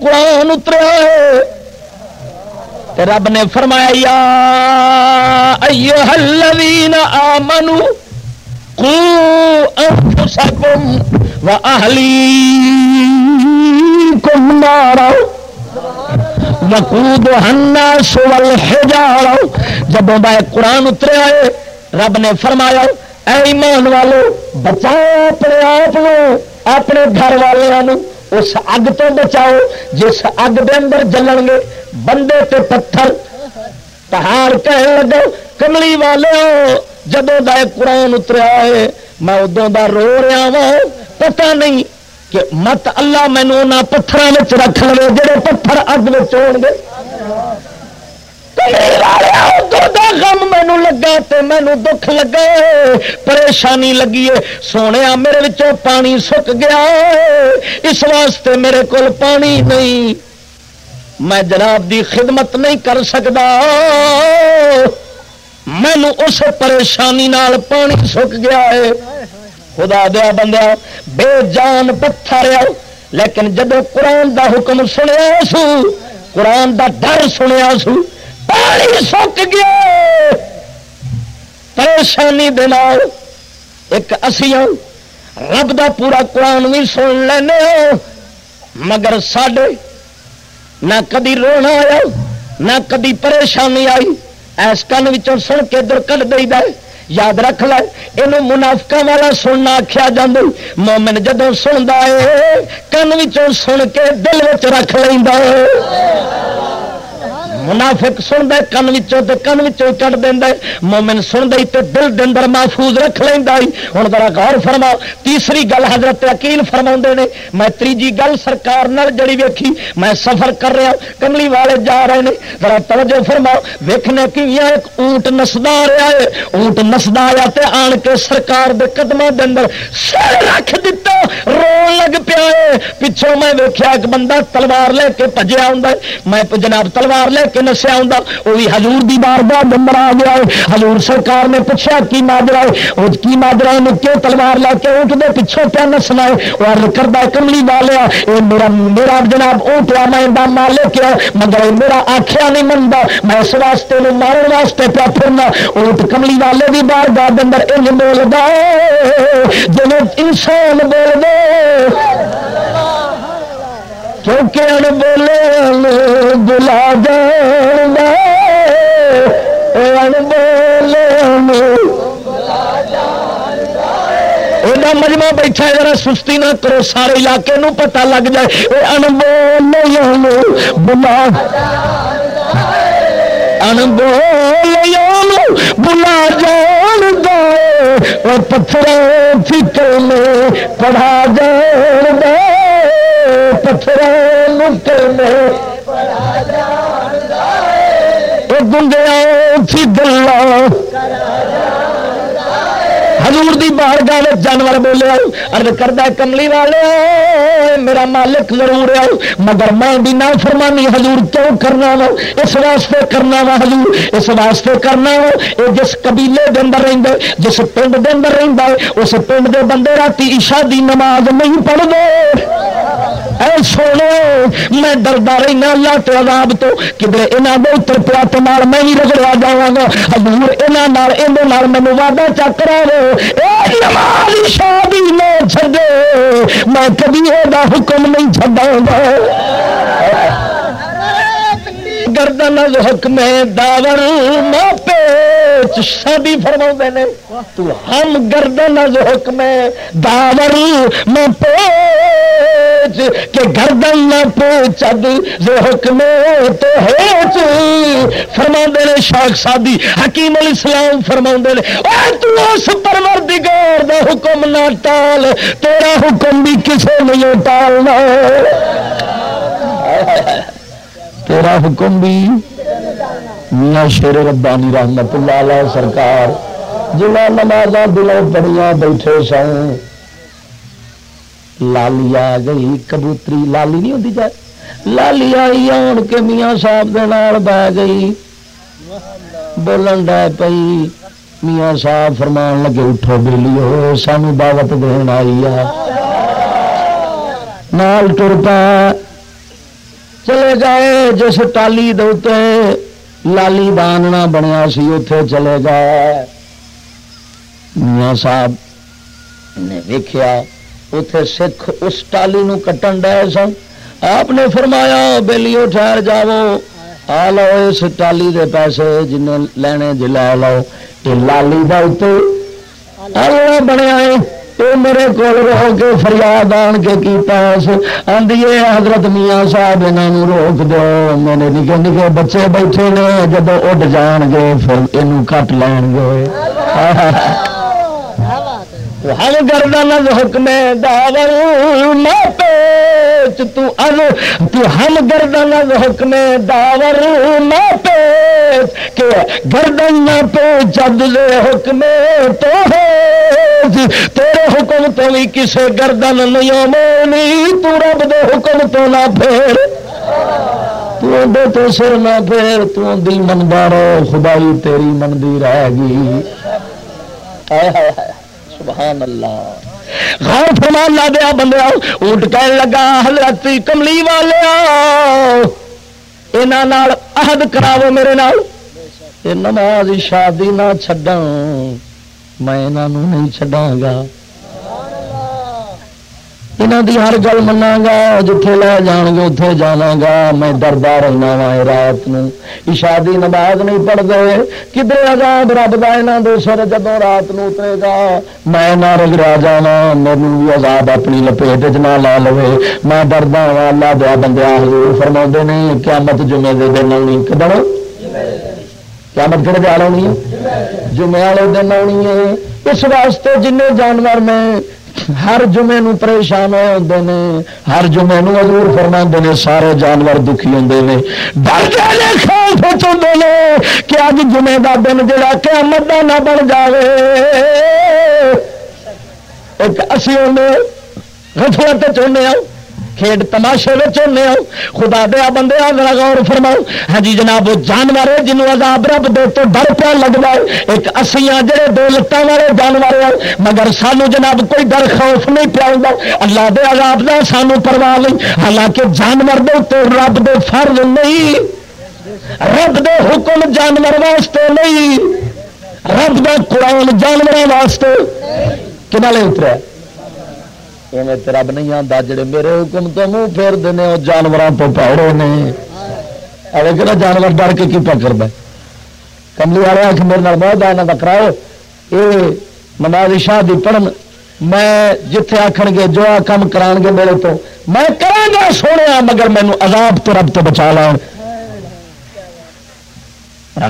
قرآن اتریا ہے رب نے فرمایا، یا الذین آمنوا قو انفسکم و اہلیکم نارا وقود الناس والحجارہ جب قرآن اتریا ہے رب نے فرمایا، اے ایمان والو بچاؤ اپنے آپ اپنے گھر والوں اس اگ تو بچاؤ جس اگ دے اندر جلن گے۔ بندے تے پتھر۔ پہاڑ کہنے لگے کملی والے جدو دا قرآن اتریا ہے، میں ادو دا رو رہا وا پتا نہیں کہ مت اللہ مینو پتھروں رکھ لو جڑے پتھر اگ میں گے۔ غم مینو لگا مینو دکھ لگا پریشانی لگی ہے سونے میرے پانی سک گیا اس واسطے میرے کو پانی نہیں میں جناب دی خدمت نہیں کر سکتا مینو اس پریشانی نال پانی سک گیا ہے خدا دیا بندہ بے جان پتھر لیکن جب قرآن دا حکم سنیا سو، قرآن دا ڈر سنیا سو پانی سک گیا پریشانی دال ایک اسیاں رب دا پورا قرآن بھی سن لینے مگر سڈے نہ کدی رونا آیا نہ کدی پریشانی آئی ایس کن سن کے ادھر کٹ دے دے یاد رکھ لے یہ منافقہ والا سننا آخیا جا مومن جدو سنتا ہے کن سن کے دل چ رکھ لینا ہے منافق سن دے کن کن کٹ دینا مومن سن دے تے دل دن محفوظ رکھ لینا ہوں ذرا غور فرما تیسری گل حضرت اکیل فرما نے، میں تیجی گل سرکار جڑی ویکھی، میں سفر کر رہا کملی والے جا رہے ہیں ذرا توجہ فرما ویکھنے کی ایک اونٹ نسدا رہا ہے۔ اونٹ نسدا آیا تے آن کے سرکار دے قدموں دے اندر سر رکھ دیتا رو لگ پیا ہے۔ پچھوں میں ویکھیا ایک بندہ تلوار لے کے پجیا ہوں میں جناب تلوار لے کے کے نسیا ہوں وہ بھی ہزور کی بار بار نمبر آ گیا ہے ہزور سرکار نے پوچھا کی ماجرا ہے وہ کی ماجرا ہے کیوں تلوار لے کے اونٹ دے پیچھوں کیا نسنا ہے وہ ارد کرتا کملی والیا یہ میرا میرا جناب اونٹ آ میں مالک ہے مگر میرا آخیا نہیں منتا میں اس واسطے مارن واسطے پیا پھرنا اونٹ کملی والے بھی بار بار اندر ان بولتا جن انسان بول دے کیونکہ ان بولے بلا جان بولے مجمع بیٹھا ذرا سستی نہ کرو سارے علاقے نو پتا لگ جائے ان بول بلا ان بلا جان دے پتھر فکر میں پڑھا جان دے پتھر ہزور دی باہر گاہ جانور بولے ارد کردہ کملی والے، میرا مالک ضرور ہے۔ مگر میں بھی نہ فرمانی حضور کیوں کرنا وا؟ اس واسطے کرنا وا حضور، اس واسطے کرنا وا۔ یہ جس قبیلے کے اندر رہتا جس پنڈ کے اندر رہتا ہے، اس پنڈ کے بندے رات عشا دی نماز نہیں پڑھ دے اے سونے، میں ڈردا رہنا اللہ تو عذاب تو کدھر یہاں دے اتر پیا تو نال میں بھی رگڑا جا گا۔ حضور یہاں یہ مینو وعدہ چکر شادی نہ چھڈے، میں کبھی یہ حکم نہیں چڈا گا۔ گردن از حکم داور ماپے شادی فرما نے۔ تو ہم گردن از حکم داور ماپے کہ گردن نہ پوچھ جو حکم تو ہے فرما نے شاخ سادی، حکیم الاسلام فرما نے تو اس پروردگار دا حکم نہ ٹال، تیرا حکم بھی کسے نہیں ٹالنا۔ تیرا حکم بھی میاں شیر ربانی رحمت اللہ علیہ سرکار جنا نماز دلوں پڑیاں بیٹھے سن۔ لالی آ گئی، کبوتری لالی نہیں ہوتی جائے؟ لالی آئی آن کے میاں صاحب بہ گئی۔ بولن ڈے پی میاں صاحب فرمان لگے، اٹھو بہلی ہو سانو دعوت دین آئی ہے نال ٹر پا چلے گئے جس ٹالی دے لالی باننا بنیا سی اتے چلے گئے میاں صاحب نے ویخیا اتے سکھ اس ٹالی نو کٹن ڈے سن آپ نے فرمایا بےلیو ٹھہر جاؤ آ لو اس ٹالی دے پیسے جن لینے جی لو یہ لالی دلنا بنیا تو میرے کو رو کے فریاد آن کے کیتا آدھی حضرت میاں صاحب یہاں روک دو۔ میرے نکے نکے بچے بیٹھے نے جب اڈ جان گے، پھر یہ کٹ لین گے۔ ہم گردن از حکم داور پیچ تو از تو ہم گردن از حکم داور میں پیچ کہ گردن نہ پہ جد لے حکم تو تیرے حکم تو بھی کسے گردن نہیں مونی، تو رب دے حکم تو نہ پھر تو تو سر نہ پھر تو دل من بارو خدائی تیری من دی رہے گی آئے آئے آئے سبحان اللہ غور فرمان لا دیا بندے اونٹ کہنے لگا، حضرت کملی والے یہاں عہد کراو میرے نال نماز شادی نہ چڈا میں نہیں چڈا گا۔ یہاں دی ہر گل منا گا جتھے لے جان گے اتے جانا گا میں ڈردا رہنا وا رات نشا دی نماز نہیں پڑھتے کدھر آزاد رب کا یہاں دو سر جب رات نو اترے گا؟ میں نہ رگڑا جانا میرے بھی آزاد اپنی لپیٹ چ نہ لا لو میں ڈردا وا اللہ دیا بندہ حضور فرما نے، قیامت جمعے دے دن آنی کدڑ قیامت کہڑے دال آنی ہے؟ جمعے والے دن آنی ہے۔ اس واسطے جن جانور میں ہر جمعے نو پریشان ہوئے ہوں نے، ہر جمعے نو حضور فرما نے، سارے جانور دکھی ہوں نے۔ ڈر خوف چاہتے ہیں کہ اج جمعے کا دن جا قیامت کا نہ بن جائے ایک اسی غفلت چاہتے ہیں کھیڈ تماشے ہونے خدا دیا بندے ذرا غور فرماؤ ہاں جی جناب وہ جانور ہے جنوب عذاب رب دے تو ڈر پیا لگتا ہے ایک اسیاں جڑے دو لتان والے جانور ہیں مگر سانو جناب کوئی ڈر خوف نہیں پیا اللہ دے عذاب دا سانو پرواہ نہیں حالانکہ جانور دے تو رب دے فرض نہیں رب دے حکم جانور واسطے نہیں رب دا قرآن جانور واسطے کنالے اترے رب نہیں آتا جڑے میرے حکم تو منہ پھیر دینے وہ جانوروں تو پہڑے نے۔ ارے کہ جانور ڈر کے کی پکڑ دے۔ کملی والے آخ میرے بہت آنا کا کراؤ یہ نماز شاہ دی پڑھن، میں جتھے آخ گے، جو آ کام کرا گے میرے تو، میں کرا گا سونے مگر مینو عذاب تو رب تو بچا لان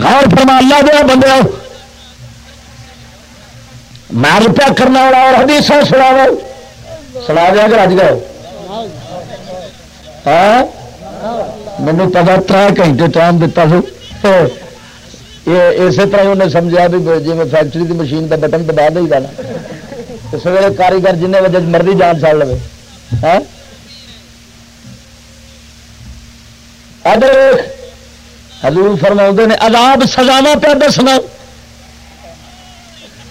غور فرما، اللہ دیا بندے میں روپیہ کرنا اور حدیث سنا سنا دیا کہ اج گئے مینو پتا تر گھنٹے ٹائم دتا سو اسی طرح انہیں سمجھا بھی جی میں فیکٹری کی مشین کا بٹن دبا دے گا نا سویرے کاریگر جن بجے مرضی جان چل لو ادھر حضور فرما نے عذاب سزاوا پہ دسنا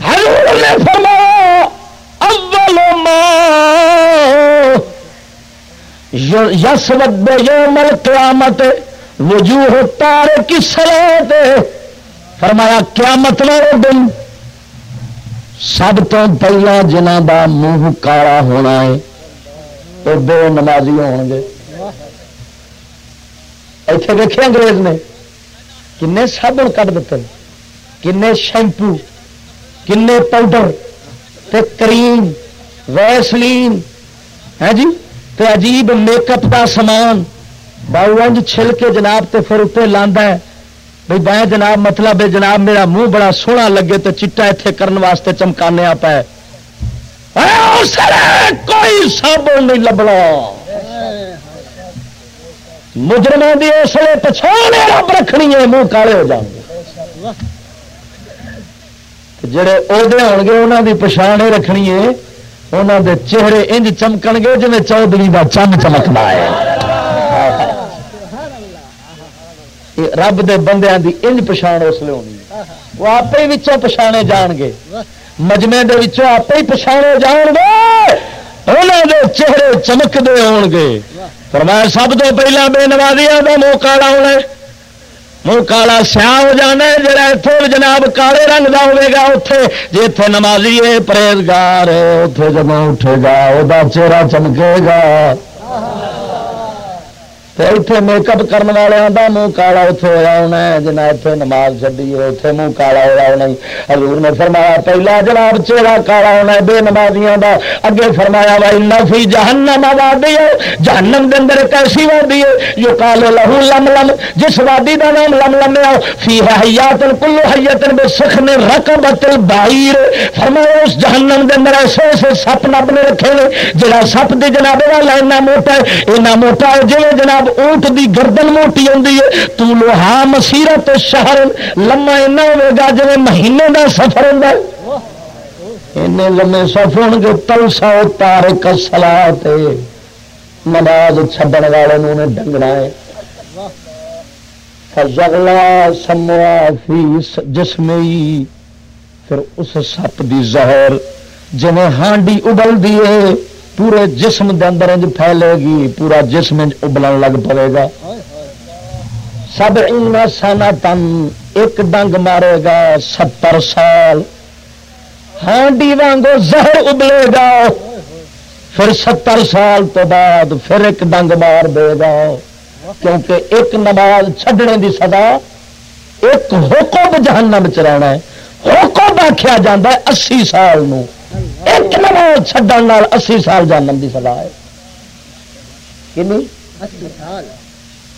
حضور نے فرما اول ما یسود یوم القیامت وجوہ تارے کی سلاد فرمایا، قیامت والے دن سب تو پہلا جنہ دا منہ کالا ہونا ہے وہ بے نمازی ہون گے۔ ایتھے دیکھے انگریز نے، کنے صابن کٹ دیتے کنے شیمپو، کنے پاؤڈر تے کریم، ویسلین۔ ہے جی؟ تے عجیب میک اپ کا سامان باؤنج چھل کے جناب تے پھر اتنے لانا ہے۔ بھائی بائیں جناب مطلب ہے جناب میرا منہ بڑا سونا لگے تو چٹا اتنے کرنے واسطے چمکانے آپ ہے کوئی صابن نہیں لبنا۔ مجرموں کی اس لیے پچھانے رب رکھنی ہے منہ کالے ہو جان۔ گے جڑے عہدے ہو گے انہوں کی پچھاڑ رکھنی ہے۔ انہوں دے چہرے انج چمکن گے جی چودھری کا چند چمکنا ہے رب دے بندیاں دی انج پچھاڑ اس لیے ہونی وہ آپ ہی پچھانے جان گے مجمے دے آپ ہی پچھانے جان گے انہوں دے چہرے چمکتے ہو گے فرمایا سب تو پہلا بے نوازیاں کا منہ کالا منہ کالا سیا ہو جانا ہے، جڑا اتنے جناب کالے رنگ کا ہوے گا اتے جی اتنے نمازی ہے، پرہیزگار اتے جب اٹھے گا وہ چہرہ چمکے گا۔ اتنے میک اپ کرنے والوں کا منہ کالا اتنے ہوا ہونا جنا اتنے نماز چڈی ہے اتنے منہ کالا ہوا ہونا حضور نے فرمایا پہلا جناب چہرہ کالا ہونا بے نمازیاں کا اگے فرمایا بھائی نفی جہنم وادی ہے جہنم کے اندر ایک ایسی وادی ہے جو کالو لہو لم لم جس وادی کا نام لم لم آؤ فی ہے حیاتن کلو حیاتن بے سکھ نے رقم بتل باہر فرمایا اس جہنم کے اندر ایسے ایسے سپ نب نے رکھے نے جہاں سپ کی جناب والا اینا موٹا ہے اینا موٹا ہے جی جناب اونٹ دی گردن موٹی آتی ہے، تو لوہا مسیرت شہر لما ایسا ہوگا جی مہینے کا سفر ہوتا لمے سفر ہو گے تل سو تار کسلا نماز چھڈن والے ڈنگنا ہے۔ فضلا سموا فی جسم پھر اس سپ دی زہر جی ہانڈی ابل دیے پورے جسم دے اندر انج پھیلے گی، پورا جسم انج ابلن لگ پڑے گا۔ سب سانا تن ایک ڈنگ مارے گا، ستر سال۔ ہانڈی وانگو زہر ابلے گا۔ پھر ستر سال تو بعد پھر ایک ڈنگ مار دے گا۔ کیونکہ ایک نماز چھڈنے دی سزا، ایک حکم جہنم چ رہنا ہے۔ حکم آخیا جا اسی سال نو۔ ایک نماز چڈن اسی سال جانم کی سلاح ہے۔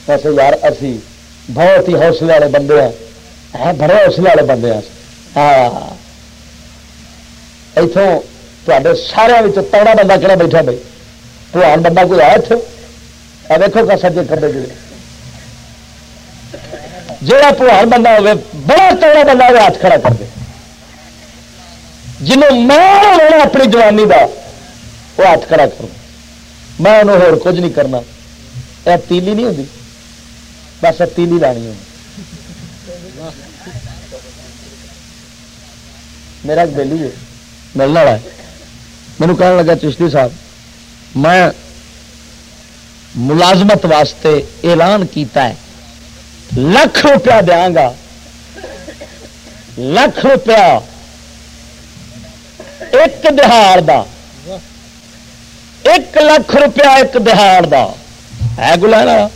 ویسے یار اسی بہت ہی حوصلے والے بندے ہیں۔ بڑے حوصلے والے بندے ہیں۔ ہاں۔ اتوں تے سارے توڑا بندہ کہڑا بیٹھا بھائی پوان بندہ کوئی آیا اتنے دیکھو کا سجے کھڑے جی جہاں پوان بندہ ہوگا بڑا توڑا بندہ ہاتھ کھڑا کر دے۔ جنوں میں لینا اپنی جوانی دا، وہ ہاتھ کھڑا کروں میں انہوں اور کچھ نہیں کرنا۔ یہ تیلی نہیں ہوتی بس تیلی لانی ہوں میرا ایک بہلی ہے، ملنے والا ہے۔ مینو کہنے لگا، چشتی صاحب، میں ملازمت واسطے اعلان کیتا ہے۔ لکھ روپیہ دیا گا۔ لکھ روپیہ۔ ایک دہاڑ دا۔ ایک لاکھ روپیہ ایک دہاڑ دا۔ ہے گلا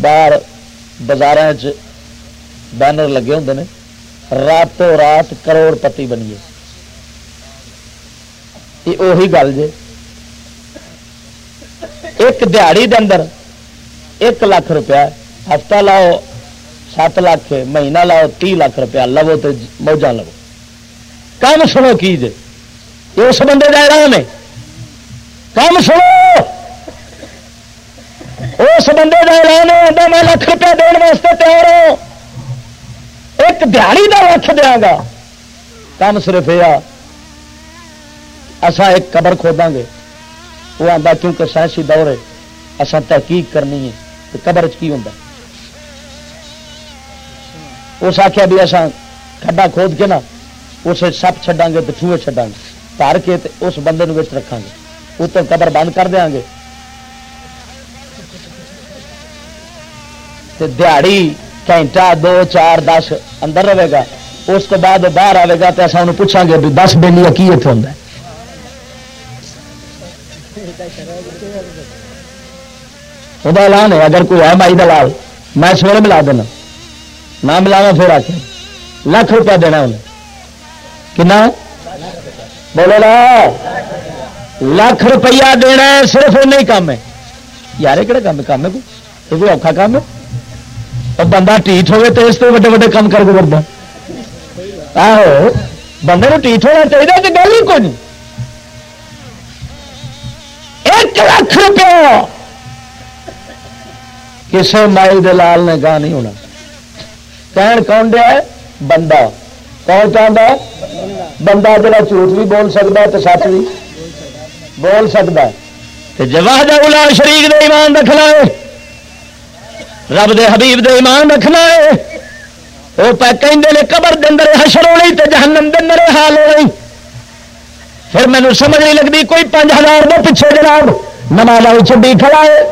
باہر بازار بینر لگے ہوں نے۔ راتوں رات کروڑ پتی بنیے یہ گل جے۔ ایک دہڑی دے اندر ایک لاکھ روپیہ ہفتہ لاؤ، سات لاکھ، مہینہ لاؤ، تی لاکھ روپیہ، لو تو موجہ لو۔ کم سنو کی جے اس بندے کا اعلان ہے۔ کم سنو۔ اس بندے کا اعلان ہے میں لکھ روپیہ دن واسطے تیار ہوں۔ ایک دیہی کا لکھ دیا گا۔ کم صرف یہ اسا ایک قبر کھودا گے۔ وہ آتا کیونکہ سائنسی دور ہے اصا تحقیق کرنی ہے قبر چ کی ہوں اس آخیا بھی اصا کھڈا کھود کے نا اسے سپ چڈا گے تو چوہے چڈا گے تر کے اس بندے رکھا گے اتوں قبر بند کر دیا گے۔ دیہڑی گھنٹہ، دو، چار، دس اندر رہے گا۔ اس کو بعد باہر آئے گا تو اصل انہوں پوچھا گے بھی دس بےلی کی اتنے ہوں وہ اعلان ہے، اگر کوئی ہے مائی دلال، میں سویرے ملا دینا۔ نہ ملاوا پھر آ کے لاکھ روپیہ دینا انہیں۔ کنا بولو لا لاکھ روپیہ دینا ہے صرف نہیں کام ہے یار کہڑا کام ہے کام ہے کوئی کوئی اوکھا کام ہے اور بندہ ٹیٹ ہوئے تو اس سے وڈے وڈے کام کر کے کرتا آہو بندے کو ٹیٹ ہونا چاہیے کہ گل ہی کوئی نہیں ایک لاکھ روپیہ کسی مائی دلال نے کہا نہیں ہونا کہن کون دیا ہے بندہ کون چاہتا بندہ جڑا جھوٹ بھی بول سکتا ہے تو سچ بھی بول سکتا ہے جواہد شریف دے ایمان رکھنا ہے رب دے حبیب دے ایمان رکھنا ہے وہ پہ کہ قبر دن حشر ہونی تو جہنم دن حال ہونی پھر مینو سمجھ نہیں لگتی کوئی پانچ ہزار دے پیچھے جناب نماز چڈی کھڑا ہے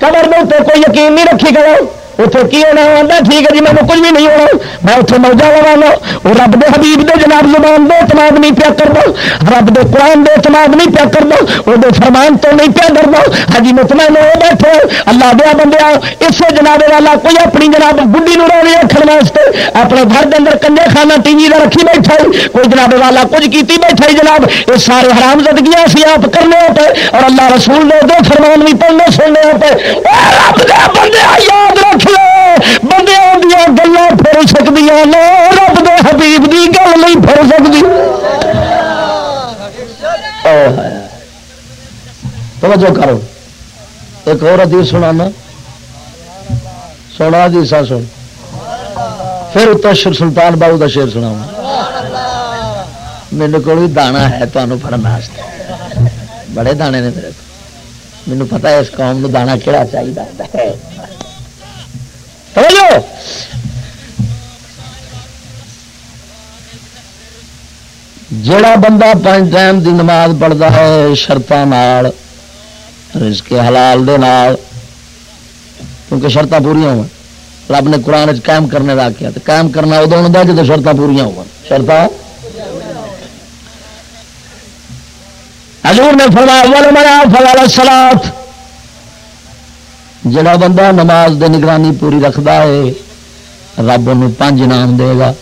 کمر میں کوئی یقین نہیں رکھی کرو اتنے کی ہونا آتا ٹھیک ہے جی میں کچھ بھی نہیں ہونا میں اتنے موجہ لوا لو وہ رب دے حبیب دے جناب زبان دے اعتماد نہیں پیا کر دو رب دے قرآن دے اعتماد نہیں پیا کر دو وہ فرمان تو نہیں پیا کر دو ہجی مطمئن ہو بیٹھے اللہ دیا بندیا اسے جناب والا کوئی اپنی جناب بڈی نو روی رکھنے واسطے اپنے گھر کے اندر کنجے کھانا ٹی وی کا رکھی بیٹھا کوئی جناب والا کچھ کیتی بیٹھا جناب یہ سارے حرام زدگیاں سی آپ کرنے پہ اور اللہ رسول نے دو فرمان بھی پڑھنے سننے پہ رب دے بندے یاد رکھ بندے دیا گلا پھر سکتی رب دے حبیب دی گل نہیں پھر سکتی توجہ کرو ایک اور ادیس سنا سونا دیسا سن پھر اتنا شر سلطان بابو کا شیر سنا میرے کو دانا ہے تمہیں پڑھنے بڑے دانے نے میرے کو مینو پتا ہے اس قوم کو دانا کہڑا چاہیے سمجھو جڑا بندہ پانچ ٹائم دی نماز پڑھتا ہے شرطان حلال دے نال کیونکہ شرط پوریا ہو رب نے قرآن قائم کرنے کا کیا تو قائم کرنا ادو ہوتا جب شرط پوریا ہو شرط حضور نے فرمایا فلا سلات جڑا بندہ نماز دے نگرانی پوری رکھتا ہے، رب ان پانچ نام دے گا۔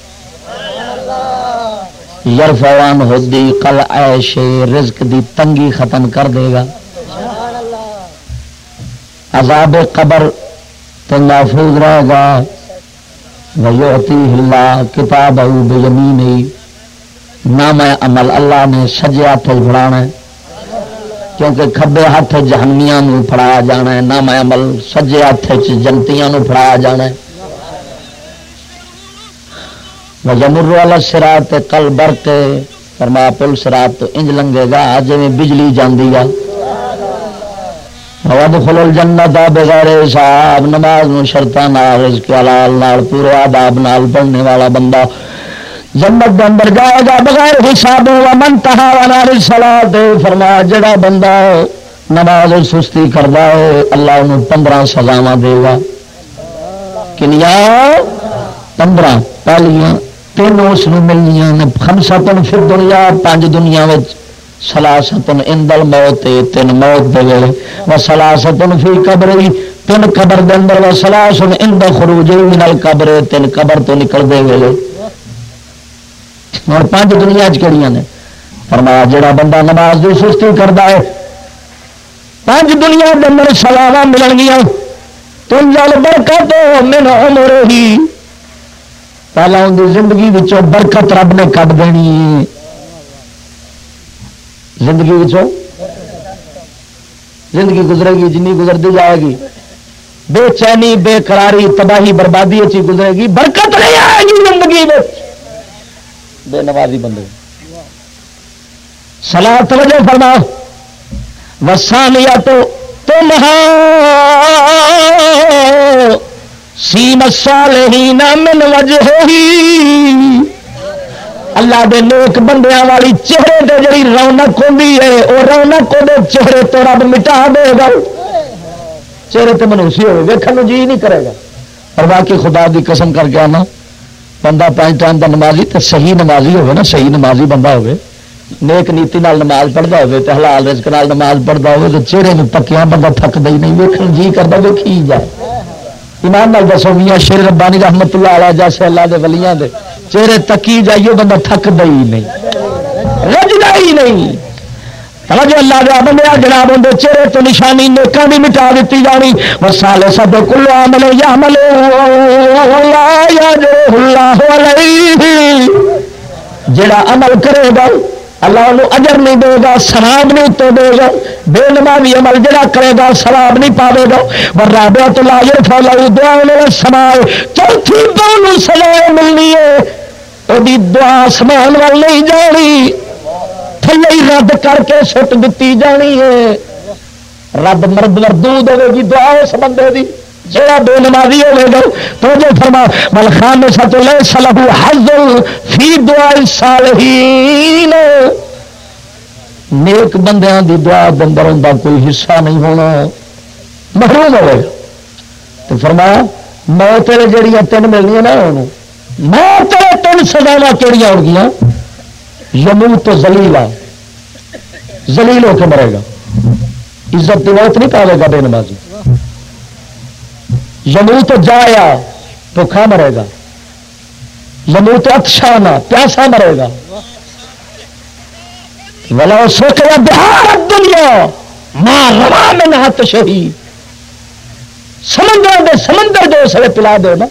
یرفوان ہودی کل ایش رزق دی تنگی ختم کر دے گا۔ عذاب قبر تو محفوظ رہے گا۔ ویوتی ہلا کتاب بے یمین نام عمل اللہ نے سجے ہاتھ بڑھانا ہے۔ کیونکہ کھبے ہاتھ جہنمیاں فڑا جانا ہے نام عمل سجے ہاتھ جنتیاں فڑا جانا ہے۔ جمر والا سرا کل بر کے فرما پل سرا تو انج لنگے گا جی بجلی جاندی ہے خلل جنت بغیر حساب، نماز شرط نال پورے آداب نال پڑھنے والا بندہ جنت دے اندر جائے گا، بغیر حساب و من تہا والا سلا دے فرما جڑا بندہ نماز سستی کرتا ہے، اللہ انہوں پندرہ سزاوا دے گا۔ کنیا؟ پندرہ، پہلیاں تین اس ملنیا نے خمسا تن پھر دنیا پانچ دنیا سلاستن اندل موت تین موت دے گئے وہ سلاستن پھر قبر، تین قبر دے اندر وہ سلاسن اندل خروج نل قبر تین قبر تو نکل دے گئے ہوں پانچ دنیا چڑیا نے فرمایا جڑا بندہ نماز کی سستی کرتا ہے پانچ دنیا دن سلاوا ملن گیا تم جل برکت میرا مرے ہی پہلا ان کی زندگی برکت رب نے کٹ دینی زندگی زندگی گزرے گی جنی گزرتی جائے گی بے چینی بے قراری تباہی بربادی اچھی گزرے گی برکت نہیں آئے گی زندگی میں بے نوازی بندے سلا توجہ فرما وسانیا تو تم سیم سالحین من وجہ اللہ دے نیک بندیاں والی چہرے تے جڑی رونق ہوندی ہے، او رونق دے چہرے تو رب مٹا دے گا۔ چہرے تے منوسی ہوے ویکھن جی نہیں کرے گا۔ اور باقی خدا دی قسم کر کے آنا۔ بندہ پانچ ٹائم کا نمازی تو صحیح نمازی ہوگا نا صحیح نمازی بندہ ہوگا نیک نیتی نال نماز پڑھتا ہوگا تو حلال رزق نال نماز پڑھتا ہوگا تو چہرے میں پکیا بندہ تھکتا ہی نہیں ویکن جی کرتا ویکھی جائے ایمان نال دسو میاں شیر ربانی رحمت اللہ علیہ جیسے اللہ دے ولیاں دے چہرے تکی جائیے بندہ تھکتا ہی نہیں رجدا ہی نہیں جو اللہ دیا بندہ جناب اندر چہرے تو نشانی نیکاں بھی مٹا دیتی جانی وہ سب کلو عمل یا عمل جڑا عمل کرے گا اللہ انہوں اجر نہیں دے گا سراب نہیں تو دے گا بے نمازی عمل جڑا کرے گا سراب نہیں پاوے گا پر رابع تو لا یہ فالا دعا سمائے چوتھی تو سلائے ملنی ہے وہ دعا سمان وال نہیں جانی تھلے ہی رد کر کے سٹ دیتی جانی ہے رب مرد مردود ہوے گی دعا اس بندے دی جڑا بے نمازی ہوے گا تو جو فرما مل خان نے سچ لے سلح حض فی دعا صالحین نیک بندیاں دی دعا بندر ان کا کوئی حصہ نہیں ہونا محروم ہوئے گا تو فرمایا موت جہیا تین ملنی نا موت تین سزاوا کہڑی ہو گیا یمو تو زلیل زلیل ہو کے مرے گا۔ عزت کی نہیں پاوے گا بے نمازی۔ یمو تو جایا بھوکھا مرے گا۔ یمو تو اچھا پیاسا مرے گا۔ والا سوچ بہار دنیا ماں روا میں نہ شہید سمندر دے، سمندر جو سڑے پلا دو نا۔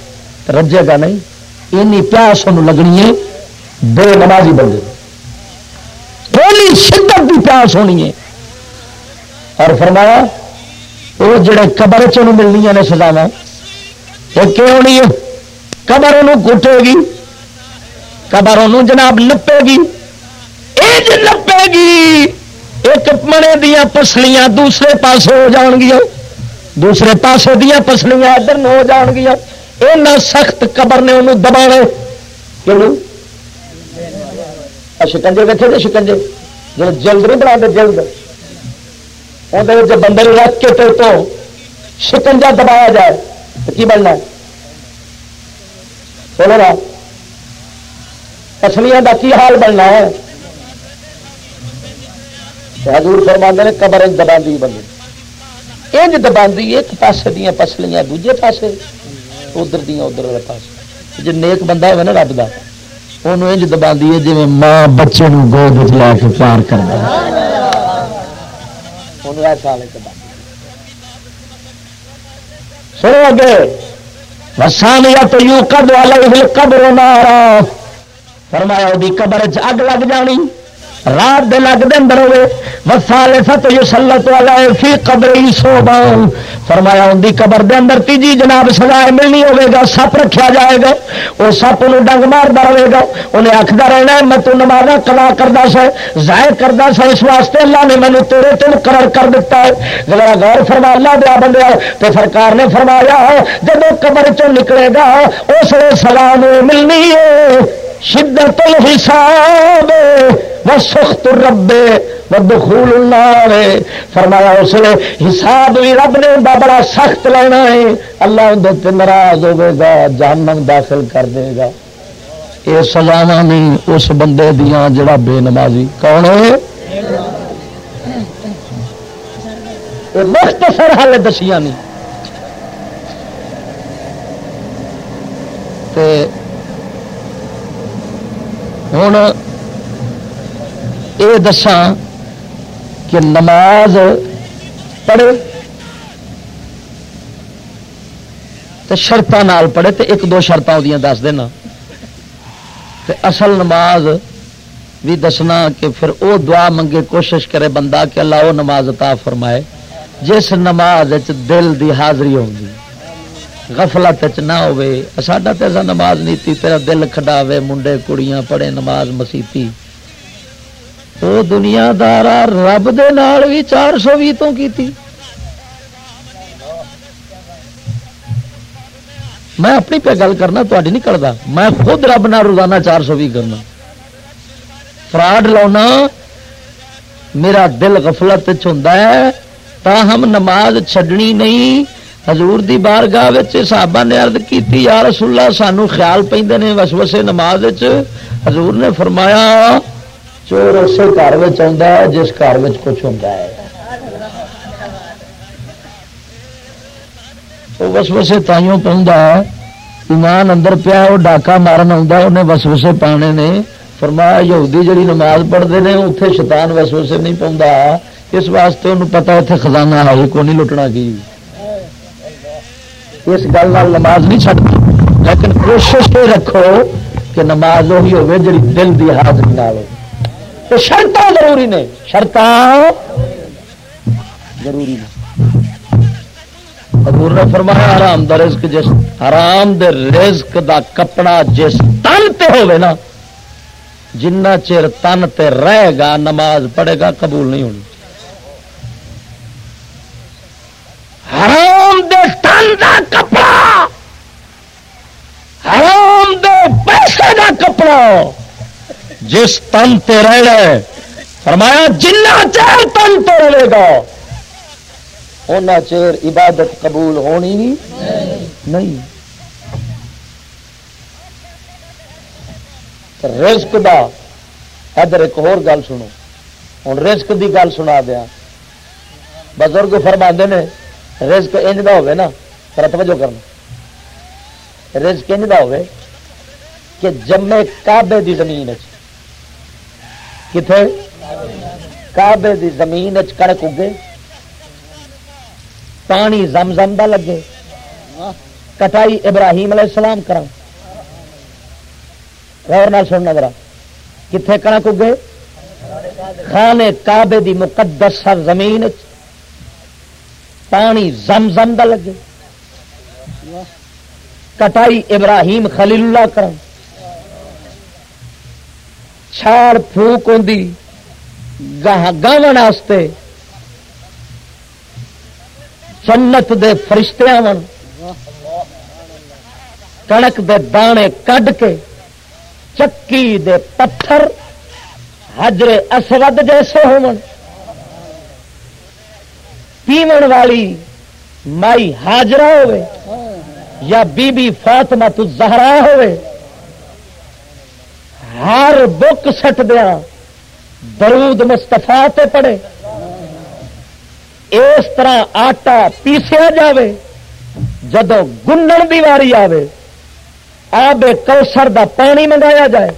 رجے گا نہیں۔ این پیاس لگنی ہے۔ بے نمازی بندے۔ شدت کی پیاس ہونی ہے۔ اور فرمایا، وہ جڑے قبر چ ملنی نے سزاوا وہ کیوں ہونی ہے؟ قبر ان کٹے گی، قبر ان جناب نپے گی۔ ایج نپے گی، ایک منے دیا پسلیاں دوسرے پاس ہو جان گیا دوسرے پاسے دیا پسلیاں ادھر ہو جان گیا اینا سخت قبر نے انہوں دبا شکنجے ویٹے جی شکنجے؟ جی جلد نہیں بنا دے جلد۔ اندر بندے رکھ کے تو, تو شکنجا دبایا جائے تو کی بننا بولو نا پسلیاں کا کی حال بننا ہے؟ حضور فرما نے قبر دبا دی بندے انج دبا ایک پاسے دیا پسلیاں دوجے پاسے ادھر دیا ادھر والے پاس جی نیک بندہ ہوا نا رب کا انہوں انج دبا جی ماں بچے گود لے کے پار کر سنو اگے وسانیا تو یو قد والا قبر نارا فرمایا وہ قبر اگ لگ جانی رات دے لگ دے اندر ہوئے وسالے ست یسلط والا فی قبر ہی فرمایا، ان دی قبر دے اندر تیجی جناب سزائے ملنی ہوے گا، سپ رکھا جائے گا۔ وہ سپ انہوں ڈنگ مارتا رہے گا۔ انہیں آخر رہنا میں تو نماز کلا کرتا سا، ظاہر کرتا سا، اس واسطے اللہ نے مینو تیرے تم قرار کر دیتا ہے۔ ذرا غور فرما، اللہ دیا بندے تو سرکار نے فرمایا جب قبر چ نکلے گا، اس لیے سلام ملنی ہے۔ شدت الحساب وہ سخت ربے وہ دخول اللہ فرمایا اس نے، حساب بھی رب نے بڑا سخت لینا ہے۔ اللہ اندر ناراض ہوے گا، جہنم داخل کر دے گا۔ یہ سزاوا نہیں اس بندے دیا جڑا بے نمازی کون ہے مختصر حال دسیا نہیں ہوں یہ دساں کہ نماز پڑھے تو شرط پڑھے تو ایک دو شرط دس دینا اصل نماز بھی دسنا کہ پھر وہ دعا منگے کوشش کرے بندہ کہ اللہ وہ نماز عطا فرمائے جس نماز دل دی حاضری ہوگی غفلت نہ ہوے ساڈا تو ایسا نماز نیتی تیرا دل کھڈاوے، منڈے کڑیاں پڑھے، نماز مسیتی۔ وہ دنیا دارا رب دے نال بھی چار سو بھی تو کیتی۔ میں اپنی پہ گل کرنا تاری نہیں کرتا میں خود رب نہ روزانہ چار سو بھی کرنا۔ فراڈ لاؤنا، میرا دل گفلت ہے تا ہم نماز چھڈنی نہیں۔ حضور دی بارگاہ صحابہ نے عرض کیتی، یا رسول اللہ سانو خیال پہ وسوسے نماز حضور نے فرمایا، چور اسے گھر ہے، جس گھر کچھ ہوتا ہے. وہ وسوسے تائیوں پہنتا ہے، ایمان اندر پیا، وہ ڈاکا مارن انہیں وسوسے پانے نے فرمایا، یہودی جڑی نماز پڑھتے ہیں اتنے شیطان وسوسے نہیں پاؤں اس واسطے انہوں پتا اتنے خزانہ ہے کو نہیں لٹنا کی. اس گل نماز نہیں چڑتی لیکن کوشش یہ رکھو کہ نماز وہی ہوگی جی دل کی حاضری نہ ہو تو شرط ضروری نے۔ شرط ضروری نے۔ حضور نے فرمایا آرام دا رزق جس آرام دے رزق دا کپڑا جس تن تے ہوئے نا، جنہ چر تن تے رہے گا، نماز پڑھے گا، قبول نہیں ہونی۔ دے دا کپڑا! حرام دے پیسے دا کپڑا! جس تن تے رہنا فرمایا جنہ چیر تن تو رہے گا۔ ان چیر عبادت قبول ہونی نہیں؟ رزق دا، ادھر ایک اور گل سنو۔ ہوں رزق دی گل سنا دیا بزرگ فرما نے، رزق انج دا ہوئے نا۔ پر توجہ کرنا۔ رزق انج دا ہوئے کہ جمے کعبے دی زمین کتنے کعبے دی زمین کڑک اگے، پانی زم زم دا لگے۔ کٹائی ابراہیم علیہ السلام کرا غور نہ سننا ذرا۔ کتنے کنک اگے؟ خانے کعبے دی مقدس زمین پانی زم زم دا لگے۔ کٹائی ابراہیم خلیل اللہ کر چھاڑ پھوک ہوں گاہ گاون جنت دے فرشتے آن کنک دے دانے کڈ کے چکی دے پتھر حجر اسود جیسے پیمن والی مائی ہاجرا ہوئے یا بی بی فاطمہ تو زہرا ہوئے، ہر بک سٹ دیا، درود مستفا پڑے اس طرح آٹا پیسیا جاوے، جدو گنڈن کی واری آئے آب کوسر دا پانی منگایا جائے۔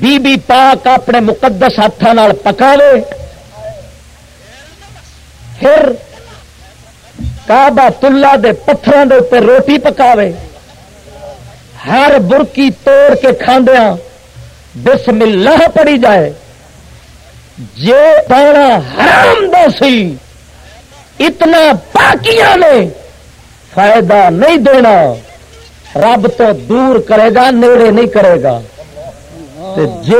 بی بی پاک اپنے مقدس ہاتھوں پکاوے۔ پھر کعبہ تلا دے پتھروں دے اوپر روٹی پکاوے۔ ہر برکی توڑ کے کھاندیا بسم اللہ پڑی جائے۔ جو پانا حرام دو سی، اتنا پاکیاں نے فائدہ نہیں دینا۔ رب تو دور کرے گا، نیڑے نہیں کرے گا۔ جی